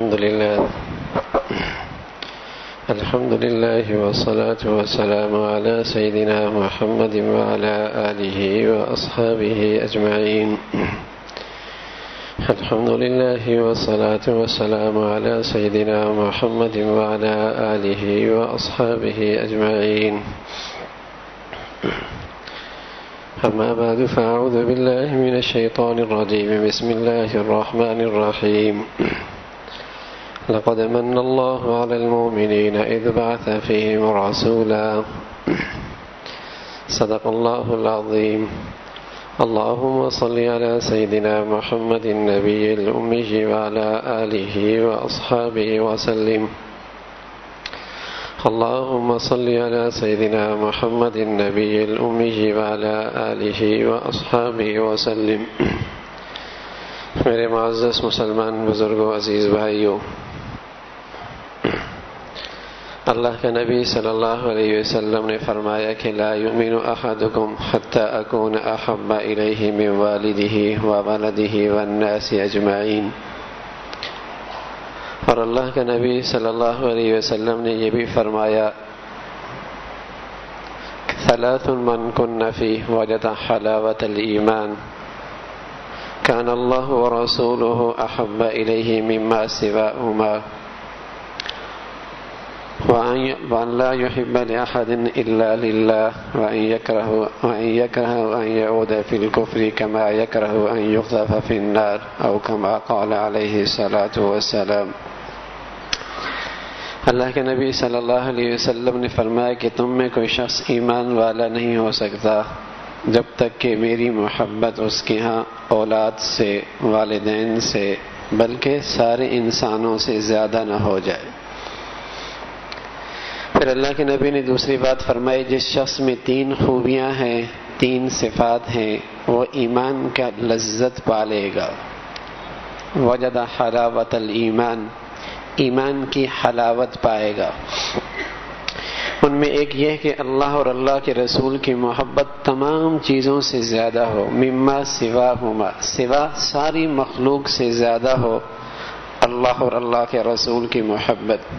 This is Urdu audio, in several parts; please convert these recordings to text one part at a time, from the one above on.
الحمد لله. الحمد لله والصلاة والسلام على سيدنا محمد وعلى آله وأصحابه أجمعين. الحمد لله والصلاة والسلام على سيدنا محمد وعلى آله وأصحابه أجمعين. أما بعد، فأعوذ بالله من الشيطان الرجيم. بسم الله الرحمن الرحيم. الرحيم لقد من الله على المؤمنين إذ بعث فيهم رسولا. صدق الله العظيم. اللهم صل على سيدنا محمد النبي الأمي وعلى آله وأصحابه وسلم. اللهم صل على سيدنا محمد النبي الأمي وعلى آله وأصحابه وسلم. میرے معزز مسلمان بزرگوں، عزیز بھائیوں اللہ کے نبی صلی اللہ علیہ وسلم نے فرمایا کہ لا يؤمن احدكم حتى اكون احب اليه من والده وولده والناس اجمعین۔ اور اللہ کے نبی صلی اللہ علیہ وسلم نے یہ بھی فرمایا ثلاث من كن فيه وجد حلاوة الإيمان كان الله ورسوله أحب إليه مما سواهما۔ وأن لا يحب لأحد إلا لله وأن يكره, وأن يكره أن يعود في الكفر كما يكره أن يقذف في النار أو كما قال عليه الصلاة والسلام. اللہ کے نبی صلی اللہ علیہ وسلم نے فرمایا کہ تم میں کوئی شخص ایمان والا نہیں ہو سکتا جب تک کہ میری محبت اس کے ہاں اولاد سے والدین سے بلکہ سارے انسانوں سے زیادہ نہ ہو جائے۔ پھر اللہ کے نبی نے دوسری بات فرمائی، جس شخص میں تین خوبیاں ہیں، تین صفات ہیں، وہ ایمان کا لذت پالے گا۔ وجد حلاوت الایمان، ایمان کی حلاوت پائے گا۔ ان میں ایک یہ کہ اللہ اور اللہ کے رسول کی محبت تمام چیزوں سے زیادہ ہو، مما سوا ہما، سوا ساری مخلوق سے زیادہ ہو، اللہ اور اللہ کے رسول کی محبت۔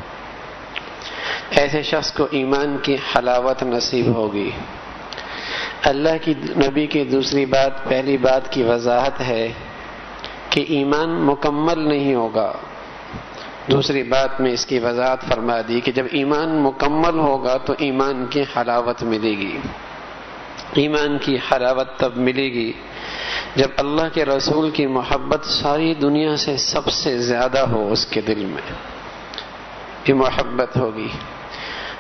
ایسے شخص کو ایمان کی حلاوت نصیب ہوگی۔ اللہ کی نبی کی دوسری بات، پہلی بات کی وضاحت ہے کہ ایمان مکمل نہیں ہوگا۔ دوسری بات میں اس کی وضاحت فرما دی کہ جب ایمان مکمل ہوگا تو ایمان کی حلاوت ملے گی۔ ایمان کی حلاوت تب ملے گی جب اللہ کے رسول کی محبت ساری دنیا سے سب سے زیادہ ہو اس کے دل میں۔ یہ محبت ہوگی۔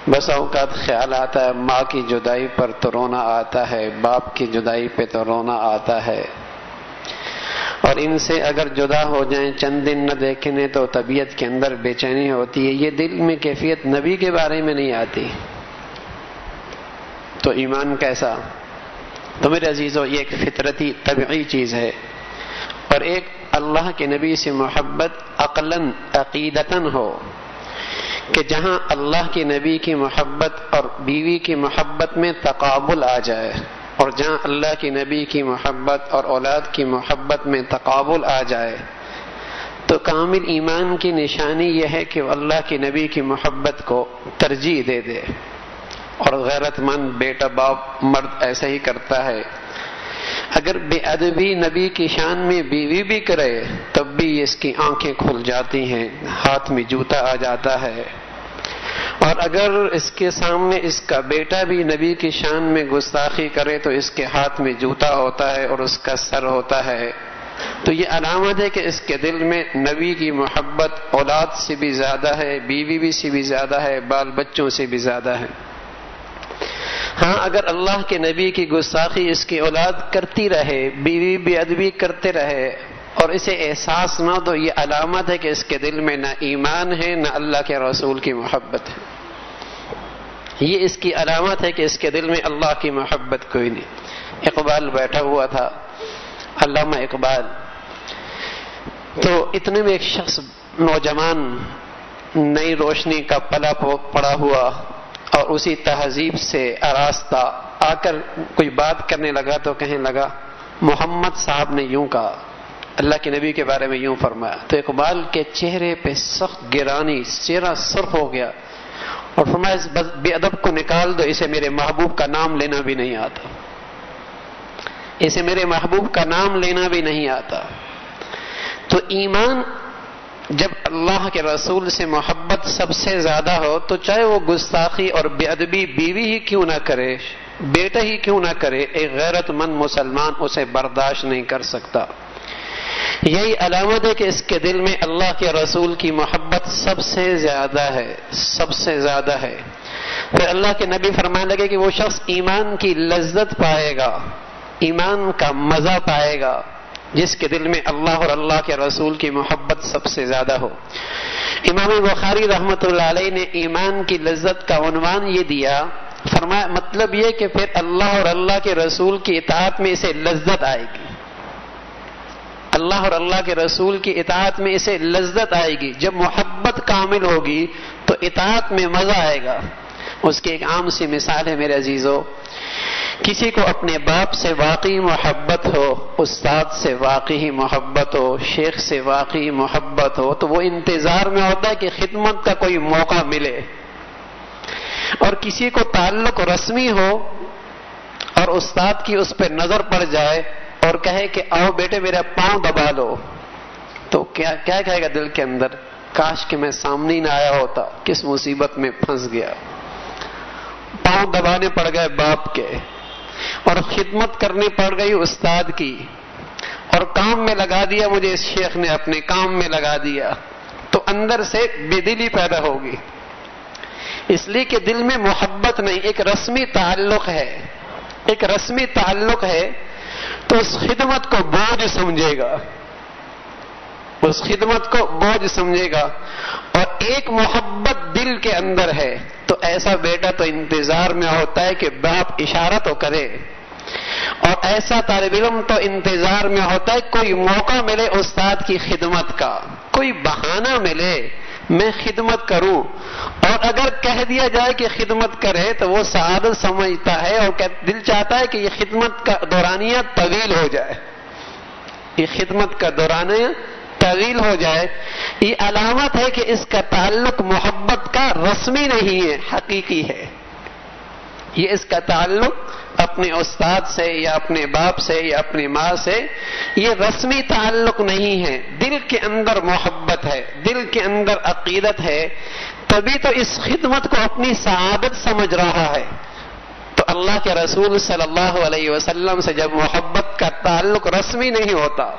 بس اوقات خیال آتا ہے، ماں کی جدائی پر تو رونا آتا ہے، باپ کی جدائی پہ تو رونا آتا ہے۔ اور ان سے اگر جدا ہو جائیں، چند دن نہ دیکھنے تو طبیعت کے اندر بے چینی ہوتی ہے۔ یہ دل میں کیفیت نبی کے بارے میں نہیں آتی۔ تو ایمان کیسا؟ تو میرے عزیزوں یہ ایک فطرتی طبعی چیز ہے۔ اور ایک اللہ کے نبی سے محبت عقلاً، عقیدتاً ہو۔ کہ جہاں اللہ کے نبی کی محبت اور بیوی کی محبت میں تقابل آ جائے اور جہاں اللہ کی نبی کی محبت اور اولاد کی محبت میں تقابل آ جائے، تو کامل ایمان کی نشانی یہ ہے کہ وہ اللہ کی نبی کی محبت کو ترجیح دے دے۔ اور غیرت مند بیٹا باپ مرد ایسا ہی کرتا ہے۔ اگر بے ادبی نبی کی شان میں بیوی بھی کرے، تب بھی اس کی آنکھیں کھل جاتی ہیں، ہاتھ میں جوتا آ جاتا ہے۔ اور اگر اس کے سامنے اس کا بیٹا بھی نبی کی شان میں گستاخی کرے تو اس کے ہاتھ میں جوتا ہوتا ہے اور اس کا سر ہوتا ہے۔ تو یہ علامت ہے کہ اس کے دل میں نبی کی محبت اولاد سے بھی زیادہ ہے، بیوی بھی سے بھی زیادہ ہے، بال بچوں سے بھی زیادہ ہے۔ ہاں اگر اللہ کے نبی کی گستاخی اس کی اولاد کرتی رہے، بیوی بھی ادبی کرتے رہے اور اسے احساس نہ تو یہ علامت ہے کہ اس کے دل میں نہ ایمان ہے، نہ اللہ کے رسول کی محبت ہے۔ یہ اس کی علامت ہے کہ اس کے دل میں اللہ کی محبت کوئی نہیں۔ اقبال بیٹھا ہوا تھا، علامہ اقبال۔ تو اتنے میں ایک شخص نوجوان، نئی روشنی کا پلا پڑا ہوا اور اسی تہذیب سے آراستہ آ کر کوئی بات کرنے لگا تو کہنے لگا، محمد صاحب نے یوں کہا، اللہ کے نبی کے بارے میں یوں فرمایا۔ تو اقبال کے چہرے پہ سخت گرانی چہرہ سرخ ہو گیا۔ اور فرمایا اس بے ادب کو نکال دو، اسے میرے محبوب کا نام لینا بھی نہیں آتا۔ اسے میرے محبوب کا نام لینا بھی نہیں آتا۔ تو ایمان، جب اللہ کے رسول سے محبت سب سے زیادہ ہو، تو چاہے وہ گستاخی اور بے ادبی بیوی ہی کیوں نہ کرے، بیٹا ہی کیوں نہ کرے، ایک غیرت مند مسلمان اسے برداشت نہیں کر سکتا۔ یہی علامت ہے کہ اس کے دل میں اللہ کے رسول کی محبت سب سے زیادہ ہے، سب سے زیادہ ہے۔ پھر اللہ کے نبی فرمانے لگے کہ وہ شخص ایمان کی لذت پائے گا، ایمان کا مزہ پائے گا، جس کے دل میں اللہ اور اللہ کے رسول کی محبت سب سے زیادہ ہو۔ امام بخاری رحمت اللہ علیہ نے ایمان کی لذت کا عنوان یہ دیا، فرمایا مطلب یہ کہ پھر اللہ اور اللہ کے رسول کی اطاعت میں اسے لذت آئے گی۔ اللہ اور اللہ کے رسول کی اطاعت میں اسے لذت آئے گی۔ جب محبت کامل ہوگی تو اطاعت میں مزہ آئے گا۔ اس کی ایک عام سی مثال ہے میرے عزیزوں کسی کو اپنے باپ سے واقعی محبت ہو، استاد سے واقعی محبت ہو، شیخ سے واقعی محبت ہو، تو وہ انتظار میں ہوتا ہے کہ خدمت کا کوئی موقع ملے۔ اور کسی کو تعلق رسمی ہو اور استاد کی اس پہ نظر پڑ جائے اور کہے کہ آؤ بیٹے میرا پاؤں دبا لو۔ تو کیا کیا کہے گا دل کے اندر؟ کاش کہ میں سامنے نہ آیا ہوتا، کس مصیبت میں پھنس گیا۔ پاؤں دبانے پڑ گئے باپ کے، اور خدمت کرنی پڑ گئی استاد کی۔ اور کام میں لگا دیا مجھے اس شیخ نے، اپنے کام میں لگا دیا۔ تو اندر سے بے دلی پیدا ہوگی۔ اس لیے کہ دل میں محبت نہیں، ایک رسمی تعلق ہے۔ ایک رسمی تعلق ہے تو اس خدمت کو بوجھ سمجھے گا۔ اس خدمت کو بوجھ سمجھے گا۔ اور ایک محبت دل کے اندر ہے۔ تو ایسا بیٹا تو انتظار میں ہوتا ہے کہ باپ اشارہ تو کرے۔ اور ایسا طالب علم تو انتظار میں ہوتا ہے، کوئی موقع ملے استاد کی خدمت کا، کوئی بہانہ ملے۔ میں خدمت کروں۔ اور اگر کہہ دیا جائے کہ خدمت کرے تو وہ سعادت سمجھتا ہے اور دل چاہتا ہے کہ یہ خدمت کا دورانیہ طویل ہو جائے۔ یہ خدمت کا دورانیہ طویل ہو جائے۔ یہ علامت ہے کہ اس کا تعلق محبت کا رسمی نہیں ہے، حقیقی ہے۔ یہ اس کا تعلق اپنے استاد سے یا اپنے باپ سے یا اپنی ماں سے یہ رسمی تعلق نہیں ہے۔ دل کے اندر محبت ہے، دل کے اندر عقیدت ہے۔ تبھی تو اس خدمت کو اپنی سعادت سمجھ رہا ہے۔ تو اللہ کے رسول صلی اللہ علیہ وسلم سے جب محبت کا تعلق رسمی نہیں ہوتا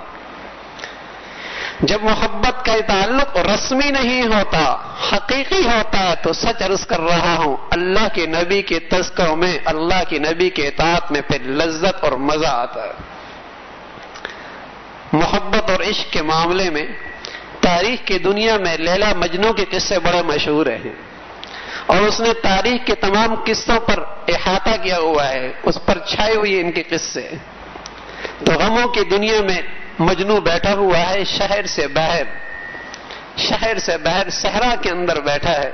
جب محبت کا تعلق رسمی نہیں ہوتا، حقیقی ہوتا ہے تو سچ عرض کر رہا ہوں، اللہ کے نبی کے تذکروں میں، اللہ کے نبی کے اطاعت میں پھر لذت اور مزہ آتا ہے۔ محبت اور عشق کے معاملے میں تاریخ کی دنیا میں لیلا مجنو کے قصے بڑے مشہور ہیں۔ اور اس نے تاریخ کے تمام قصوں پر احاطہ کیا ہوا ہے، اس پر چھائے ہوئی ان کے قصے۔ تو غموں کی دنیا میں مجنو بیٹھا ہوا ہے، شہر سے باہر۔ شہر سے باہر، صحرا کے اندر بیٹھا ہے۔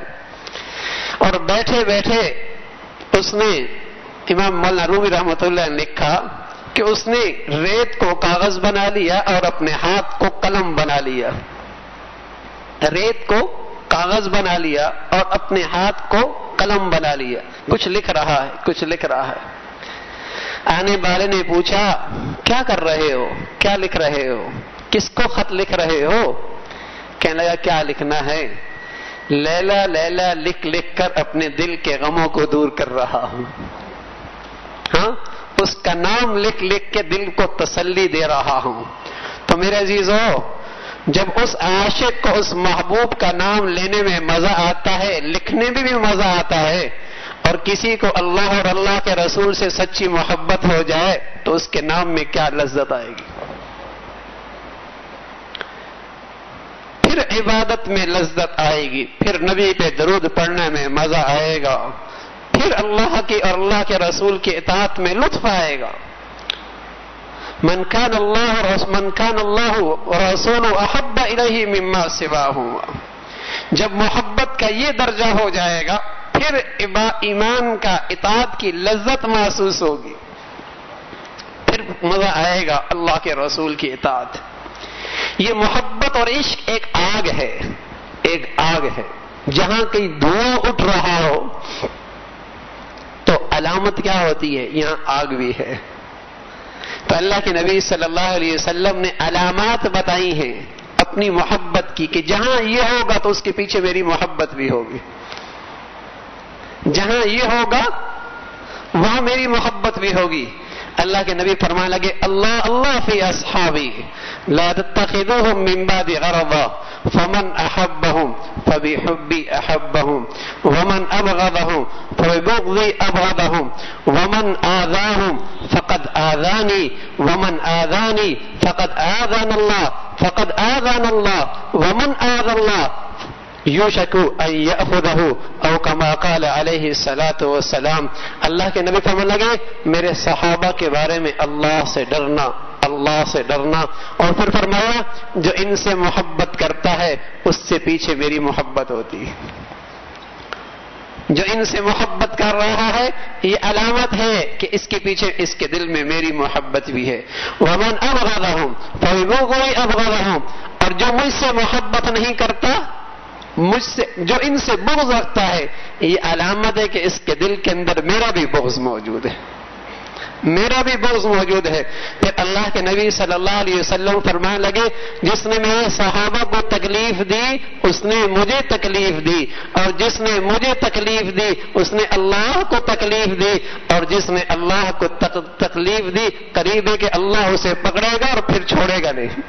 اور بیٹھے بیٹھے اس نے امام مولانا رومی رحمت اللہ نے لکھا کہ اس نے ریت کو کاغذ بنا لیا اور اپنے ہاتھ کو قلم بنا لیا۔ ریت کو کاغذ بنا لیا اور اپنے ہاتھ کو قلم بنا لیا۔ کچھ لکھ رہا ہے، کچھ لکھ رہا ہے۔ آنے والے نے پوچھا، کیا کر رہے ہو؟ کیا لکھ رہے ہو؟ کس کو خط لکھ رہے ہو؟ کہنے لگا، کیا لکھنا ہے؟ لیلا لیلا، لکھ لکھ کر اپنے دل کے غموں کو دور کر رہا ہوں۔ ہاں اس کا نام لکھ لکھ کے دل کو تسلی دے رہا ہوں۔ تو میرے عزیزو، جب اس عاشق کو، اس محبوب کا نام لینے میں مزہ آتا ہے، لکھنے میں بھی مزہ آتا ہے اور کسی کو اللہ اور اللہ کے رسول سے سچی محبت ہو جائے تو اس کے نام میں کیا لذت آئے گی؟ پھر عبادت میں لذت آئے گی، پھر نبی پہ درود پڑھنے میں مزہ آئے گا، پھر اللہ کی اور اللہ کے رسول کی اطاعت میں لطف آئے گا۔ من كان اللہ من كان اللہ رسول احب الیہ مما سوا ہوا جب محبت کا یہ درجہ ہو جائے گا پھر ایمان کا اطاعت کی لذت محسوس ہوگی۔ پھر مزہ آئے گا اللہ کے رسول کی اطاعت۔ یہ محبت اور عشق ایک آگ ہے۔ ایک آگ ہے۔ جہاں کہیں دھواں اٹھ رہا ہو، تو علامت کیا ہوتی ہے؟ یہاں آگ بھی ہے۔ تو اللہ کے نبی صلی اللہ علیہ وسلم نے علامات بتائی ہیں اپنی محبت کی کہ جہاں یہ ہوگا تو اس کے پیچھے میری محبت بھی ہوگی۔ جہاں یہ ہوگا، وہاں میری محبت بھی ہوگی۔ اللہ کے نبی فرما لگے، اللہ اللہ فی اصحابی، لا تتخذوهم من بعد غرضا، فمن احبهم فبحبي احبهم ومن ابغضهم فببغضي ابغضهم ومن آذاهم فقد آذاني ومن آذاني فقد آذان الله فقد آذان الله ومن آذى الله یو شکو او کما قال علیہ سلاۃ وسلام اللہ کے نبی فرمان لگے، میرے صحابہ کے بارے میں اللہ سے ڈرنا، اللہ سے ڈرنا۔ اور پھر فرمایا، جو ان سے محبت کرتا ہے، اس سے پیچھے میری محبت ہوتی۔ ہے جو ان سے محبت کر رہا ہے، یہ علامت ہے کہ اس کے پیچھے، اس کے دل میں میری محبت بھی ہے۔ ومن اب رہا ہوں کوئی اب رہا ہوں اور جو مجھ سے محبت نہیں کرتا مجھ سے جو ان سے بغض رکھتا ہے، یہ علامت ہے کہ اس کے دل کے اندر میرا بھی بغض موجود ہے۔ میرا بھی بغض موجود ہے۔ پھر اللہ کے نبی صلی اللہ علیہ وسلم فرمانے لگے، جس نے میرے صحابہ کو تکلیف دی، اس نے مجھے تکلیف دی۔ اور جس نے مجھے تکلیف دی، اس نے اللہ کو تکلیف دی۔ اور جس نے اللہ کو تکلیف دی، قریب ہے کہ اللہ اسے پکڑے گا اور پھر چھوڑے گا نہیں۔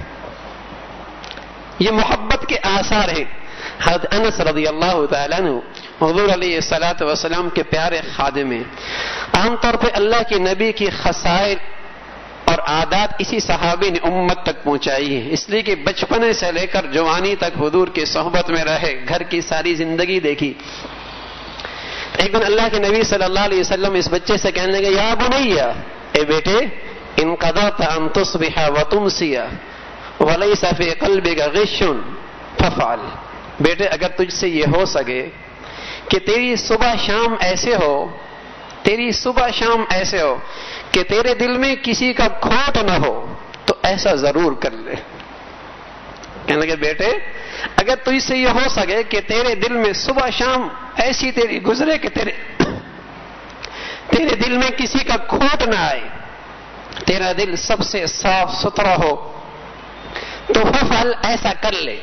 یہ محبت کے آثار ہیں۔ حضرت انس رضی اللہ تعالیٰ نے حضور علیہ صلاحت وسلام کے پیارے خادم ہیں۔ عام طور پہ اللہ کے نبی کی خسائل اور عادات اسی صحابی نے امت تک پہنچائی ہے اس لیے کہ بچپنے سے لے کر جوانی تک حضور کی صحبت میں رہے، گھر کی ساری زندگی دیکھی۔ ایک دن اللہ کے نبی صلی اللہ علیہ وسلم اس بچے سے کہنے لگے، یا بنیا اے بیٹے، ان قدا تھا تصبح و تم سیا ولی صفی قلب کا غشن ففال بیٹے، اگر تجھ سے یہ ہو سکے کہ تیری صبح شام ایسے ہو، تیری صبح شام ایسے ہو کہ تیرے دل میں کسی کا کھوٹ نہ ہو، تو ایسا ضرور کر لے۔ کہنے لگے، بیٹے، اگر تجھ سے یہ ہو سکے کہ تیرے دل میں صبح شام ایسی تیری گزرے کہ تیرے تیرے دل میں کسی کا کھوٹ نہ آئے، تیرا دل سب سے صاف ستھرا ہو، تو فل ایسا کر لے۔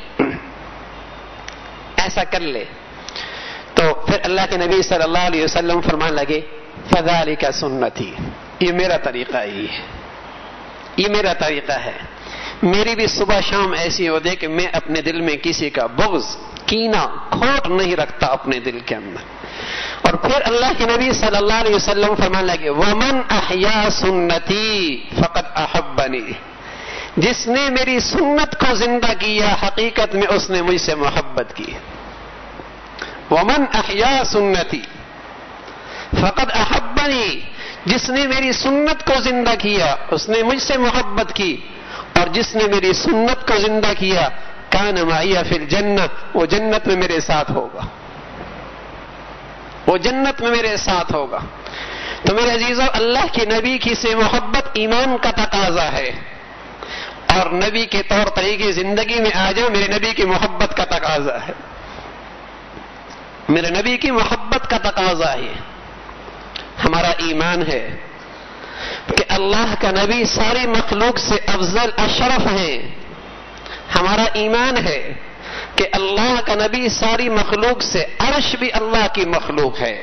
ایسا کر لے۔ تو پھر اللہ کے نبی صلی اللہ علیہ وسلم فرمان لگے فضالی کا سنتی یہ میرا طریقہ ہی ہے۔ یہ میرا طریقہ ہے۔ میری بھی صبح شام ایسی ہو دے کہ میں اپنے دل میں کسی کا بغض کینا کھوٹ نہیں رکھتا اپنے دل کے اندر۔ اور پھر اللہ کے نبی صلی اللہ علیہ وسلم فرمان لگے، ومن احیا سنتی فقط احبنی جس نے میری سنت کو زندہ کیا، حقیقت میں اس نے مجھ سے محبت کی۔ ومن احیا سنتی فقط احبنی جس نے میری سنت کو زندہ کیا، اس نے مجھ سے محبت کی، اور جس نے میری سنت کو زندہ کیا، کان معیہ پھر جنت وہ جنت میں میرے ساتھ ہوگا۔ وہ جنت میں میرے ساتھ ہوگا۔ تو میرے عزیزو، اللہ کی نبی کی سے محبت ایمان کا تقاضا ہے۔ اور نبی کے طور طریقے زندگی میں آ جاؤ، میرے نبی کی محبت کا تقاضا ہے۔ میرے نبی کی محبت کا تقاضا ہے۔ ہمارا ایمان ہے کہ اللہ کا نبی ساری مخلوق سے افضل اشرف ہے ہمارا ایمان ہے کہ اللہ کا نبی ساری مخلوق سے عرش بھی اللہ کی مخلوق ہے۔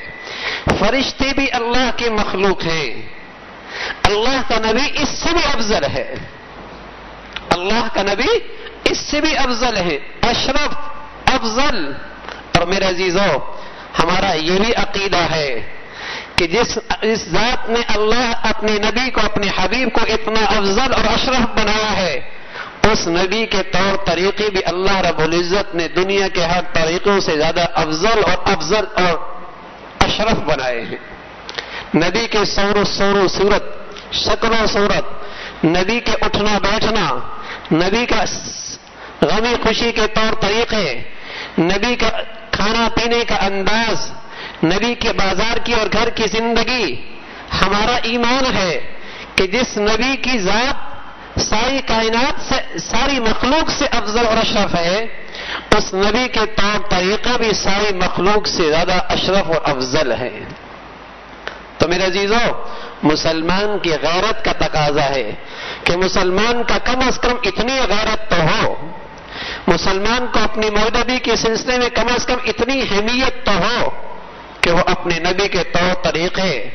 فرشتے بھی اللہ کی مخلوق ہیں۔ اللہ کا نبی اس سے بھی افضل ہے۔ اللہ کا نبی اس سے بھی افضل ہے۔ اشرف، افضل۔ اور میرے عزیزوں، ہمارا یہ بھی عقیدہ ہے کہ جس، اس ذات نے اللہ اپنے نبی کو، اپنے حبیب کو اتنا افضل اور اشرف بنایا ہے، اس نبی کے طور طریقے بھی اللہ رب العزت نے دنیا کے ہر طریقوں سے زیادہ افضل اور افضل اور اشرف بنائے ہیں۔ نبی کے سور و سور و صورت شکل و صورت، نبی کے اٹھنا بیٹھنا، نبی کا غمی خوشی کے طور طریقے، نبی کا کھانا پینے کا انداز، نبی کے بازار کی اور گھر کی زندگی ہمارا ایمان ہے کہ جس نبی کی ذات ساری کائنات سے، ساری مخلوق سے افضل اور اشرف ہے، اس نبی کے طور طریقہ بھی ساری مخلوق سے زیادہ اشرف اور افضل ہے۔ تو میرے عزیزوں مسلمان کی غیرت کا تقاضا ہے کہ مسلمان کا کم از کم اتنی غیرت تو ہو۔ مسلمان کو اپنی مودبی کے سلسلے میں کم از کم اتنی اہمیت تو ہو کہ وہ اپنے نبی کے طور طریقے،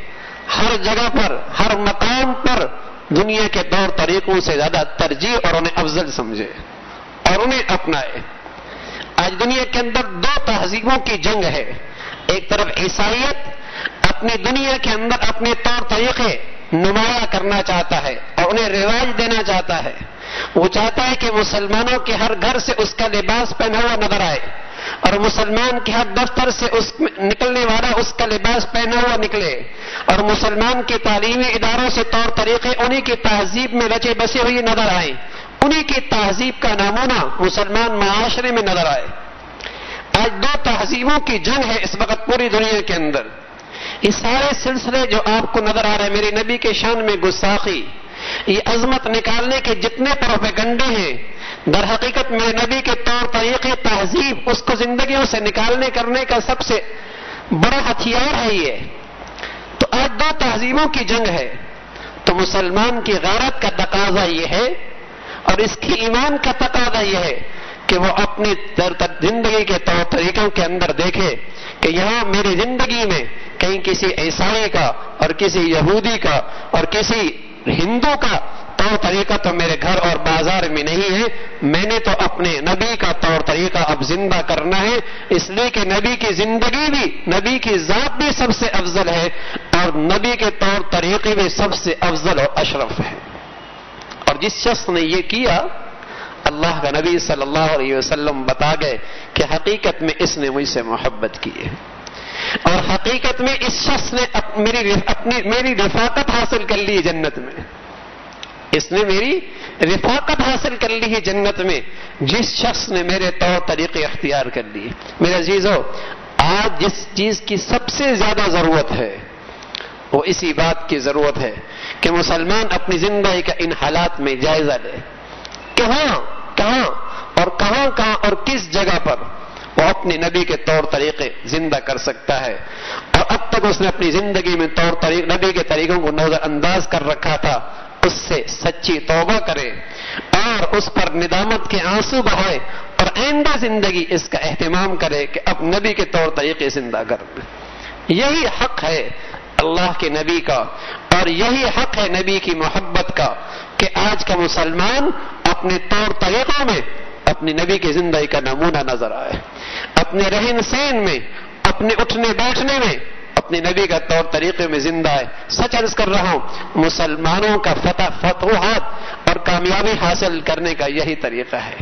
ہر جگہ پر، ہر مقام پر دنیا کے طور طریقوں سے زیادہ ترجیح اور انہیں افضل سمجھے اور انہیں اپنائے۔ آج دنیا کے اندر دو تہذیبوں کی جنگ ہے۔ ایک طرف عیسائیت اپنی دنیا کے اندر اپنے طور طریقے نمایاں کرنا چاہتا ہے اور انہیں رواج دینا چاہتا ہے۔ وہ چاہتا ہے کہ مسلمانوں کے ہر گھر سے اس کا لباس پہنا ہوا نظر آئے اور مسلمان کے ہر دفتر سے اس نکلنے والا اس کا لباس پہنا ہوا نکلے اور مسلمان کے تعلیمی اداروں سے طور طریقے انہی کی تہذیب میں رچے بسے ہوئی نظر آئے۔ انہی کی تہذیب کا نمونہ مسلمان معاشرے میں نظر آئے۔ آج دو تہذیبوں کی جنگ ہے اس وقت پوری دنیا کے اندر۔ یہ سارے سلسلے جو آپ کو نظر آ رہے ہیں میری نبی کے شان میں گستاخی یہ عظمت نکالنے کے جتنے پروپیگنڈے ہیں، در حقیقت میرے نبی کے طور طریقے تہذیب، اس کو زندگیوں سے نکالنے کرنے کا سب سے بڑا ہتھیار ہے یہ۔ تو آج دو تہذیبوں کی جنگ ہے۔ تو مسلمان کی غیرت کا تقاضا یہ ہے اور اس کی ایمان کا تقاضا یہ ہے کہ وہ اپنی زندگی کے طور طریقوں کے اندر دیکھے کہ یہاں میری زندگی میں کہیں کسی عیسائی کا اور کسی یہودی کا اور کسی ہندو کا طور طریقہ تو میرے گھر اور بازار میں نہیں ہے، میں نے تو اپنے نبی کا طور طریقہ اب زندہ کرنا ہے، اس لیے کہ نبی کی زندگی بھی نبی کی ذات بھی سب سے افضل ہے اور نبی کے طور طریقے بھی سب سے افضل اور اشرف ہے اور جس شخص نے یہ کیا، اللہ کا نبی صلی اللہ علیہ وسلم بتا گئے کہ حقیقت میں اس نے مجھ سے محبت کی ہے۔ اور حقیقت میں اس شخص نے میری اپنی، میری رفاقت حاصل کر لی جنت میں۔ اس نے میری رفاقت حاصل کر لی ہے جنت میں۔ جس شخص نے میرے طور طریقے اختیار کر لیے۔ میرے عزیزو، آج جس چیز کی سب سے زیادہ ضرورت ہے، وہ اسی بات کی ضرورت ہے کہ مسلمان اپنی زندگی کا ان حالات میں جائزہ لے۔ کہاں کہاں اور کہاں کہاں اور کس جگہ پر؟ وہ اپنے نبی کے طور طریقے زندہ کر سکتا ہے۔ اور اب تک اس نے اپنی زندگی میں طور طریق نبی کے طریقوں کو نظر انداز کر رکھا تھا۔ اس سے سچی توبہ کرے اور اس پر ندامت کے آنسو بہائے اور آئندہ زندگی اس کا اہتمام کرے کہ اب نبی کے طور طریقے زندہ کر۔ یہی حق ہے اللہ کے نبی کا اور یہی حق ہے نبی کی محبت کا کہ آج کا مسلمان اپنے طور طریقوں میں اپنی نبی کی زندگی کا نمونہ نظر آئے۔ اپنے رہن سین میں، اپنے اٹھنے بیٹھنے میں اپنے نبی کا طور طریقے میں زندہ ہے۔ سچ عرض کر رہا ہوں، مسلمانوں کا فتح فتوحات اور کامیابی حاصل کرنے کا یہی طریقہ ہے۔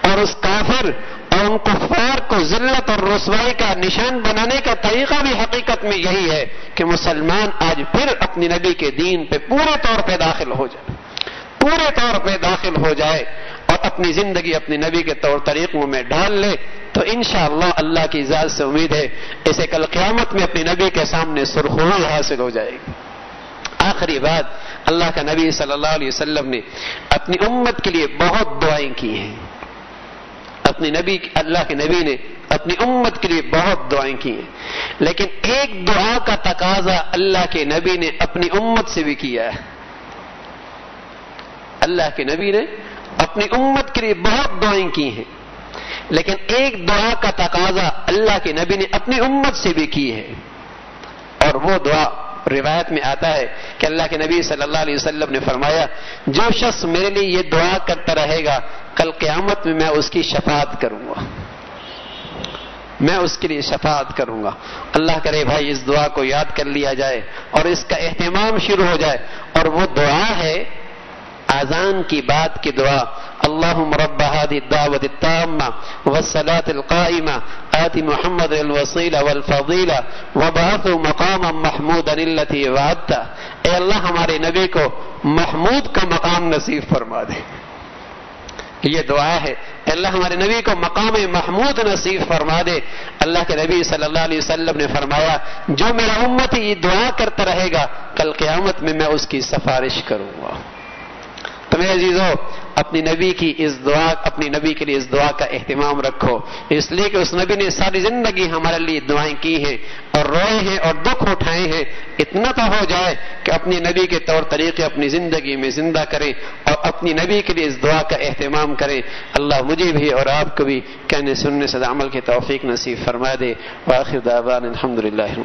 اور اس کافر اور ان کفار کو ذلت اور رسوائی کا نشان بنانے کا طریقہ بھی حقیقت میں یہی ہے کہ مسلمان آج پھر اپنی نبی کے دین پہ پورے طور پہ داخل ہو جائے۔ پورے طور پہ داخل ہو جائے۔ اپنی زندگی، اپنی نبی کے طور طریقوں میں ڈال لے، تو انشاءاللہ اللہ کی ذات سے امید ہے، اسے کل قیامت میں اپنی نبی کے سامنے سرخوئی حاصل ہو جائے گی۔ آخری بات، اللہ کا نبی صلی اللہ علیہ وسلم نے اپنی امت کے لیے بہت دعائیں کی ہیں۔ اپنی نبی، اللہ کے نبی نے اپنی امت کے لیے بہت دعائیں کی ہیں۔ لیکن ایک دعا کا تقاضا اللہ کے نبی نے اپنی امت سے بھی کیا ہے۔ اللہ کے نبی نے اپنی امت کے لیے بہت دعائیں کی ہیں۔ لیکن ایک دعا کا تقاضا اللہ کے نبی نے اپنی امت سے بھی کی ہے۔ اور وہ دعا روایت میں آتا ہے کہ اللہ کے نبی صلی اللہ علیہ وسلم نے فرمایا، جو شخص میرے لیے یہ دعا کرتا رہے گا، کل قیامت میں میں اس کی شفاعت کروں گا۔ میں اس کے لیے شفاعت کروں گا۔ اللہ کرے بھائی، اس دعا کو یاد کر لیا جائے اور اس کا اہتمام شروع ہو جائے۔ اور وہ دعا ہے آزان کی بات کی دعا. اللهم رب هذه الدعوة التامة والصلاة القائمة آت محمد الوصيلة والفضيلة وبعثه مقاما محمودا التي وعدته اے اللہ ہمارے نبی کو محمود کا مقام نصیب فرما دے. یہ دعا ہے. اللہ ہمارے نبی کو مقام محمود نصیب فرما دے. اللہ کے نبی صلی اللہ علیہ وسلم نے فرمایا، جو میرا امت یہ دعا کرتا رہے گا، کل قیامت میں میں اس کی سفارش کروں گا۔ تو میرے عزیزو اپنی نبی کی اس دعا، اپنی نبی کے لیے اس دعا کا اہتمام رکھو۔ اس لیے کہ اس نبی نے ساری زندگی ہمارے لیے دعائیں کی ہیں اور روئے ہیں اور دکھ اٹھائے ہیں۔ اتنا تو ہو جائے کہ اپنی نبی کے طور طریقے اپنی زندگی میں زندہ کریں اور اپنی نبی کے لیے اس دعا کا اہتمام کریں۔ اللہ مجھے بھی اور آپ کو بھی کہنے سننے سے عمل کی توفیق نصیب فرما دے۔ واخر دعوان الحمد للہ